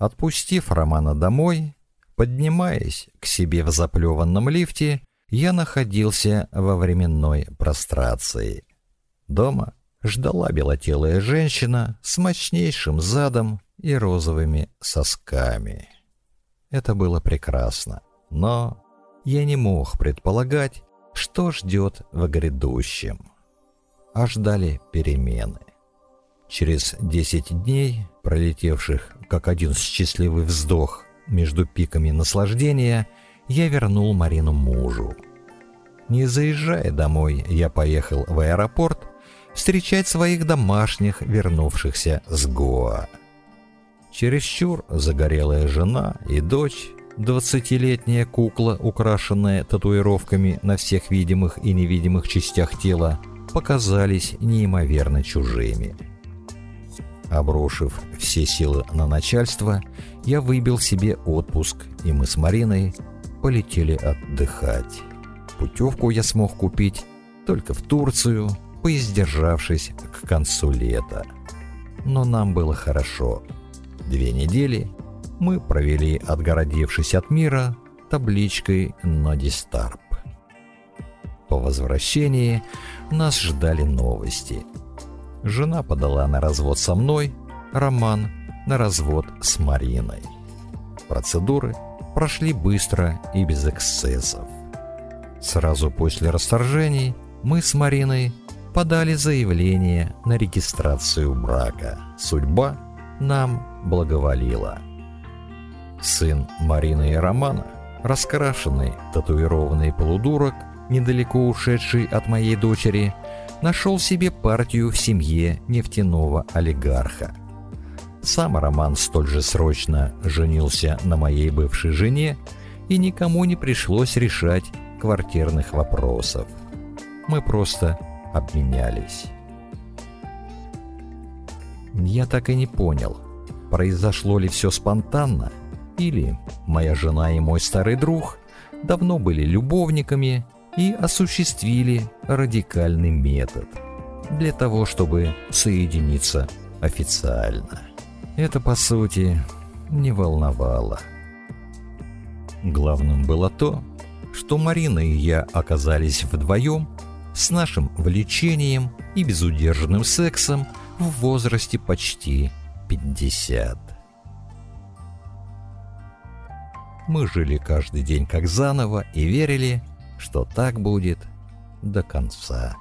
Отпустив Романа домой, поднимаясь к себе в заплеванном лифте, я находился во временной прострации. Дома ждала белотелая женщина с мощнейшим задом и розовыми сосками. Это было прекрасно, но я не мог предполагать, что ждет в грядущем. А ждали перемены. Через десять дней, пролетевших как один счастливый вздох между пиками наслаждения, я вернул Марину мужу. Не заезжая домой, я поехал в аэропорт встречать своих домашних, вернувшихся с Гоа. Чересчур загорелая жена и дочь, двадцатилетняя кукла, украшенная татуировками на всех видимых и невидимых частях тела, показались неимоверно чужими. Обрушив все силы на начальство, я выбил себе отпуск, и мы с Мариной полетели отдыхать. Путевку я смог купить только в Турцию, поиздержавшись к концу лета. Но нам было хорошо. Две недели мы провели, отгородившись от мира, табличкой «Нодистарп». По возвращении нас ждали новости. Жена подала на развод со мной, Роман на развод с Мариной. Процедуры прошли быстро и без эксцессов. Сразу после расторжений мы с Мариной подали заявление на регистрацию брака. Судьба нам благоволила. Сын Марины и Романа, раскрашенный, татуированный полудурок, недалеко ушедший от моей дочери, нашел себе партию в семье нефтяного олигарха. Сам Роман столь же срочно женился на моей бывшей жене, и никому не пришлось решать квартирных вопросов. Мы просто обменялись. Я так и не понял, произошло ли все спонтанно, или моя жена и мой старый друг давно были любовниками и осуществили радикальный метод для того, чтобы соединиться официально. Это, по сути, не волновало. Главным было то, что Марина и я оказались вдвоем с нашим влечением и безудержным сексом в возрасте почти 50. Мы жили каждый день как заново и верили, что так будет до конца.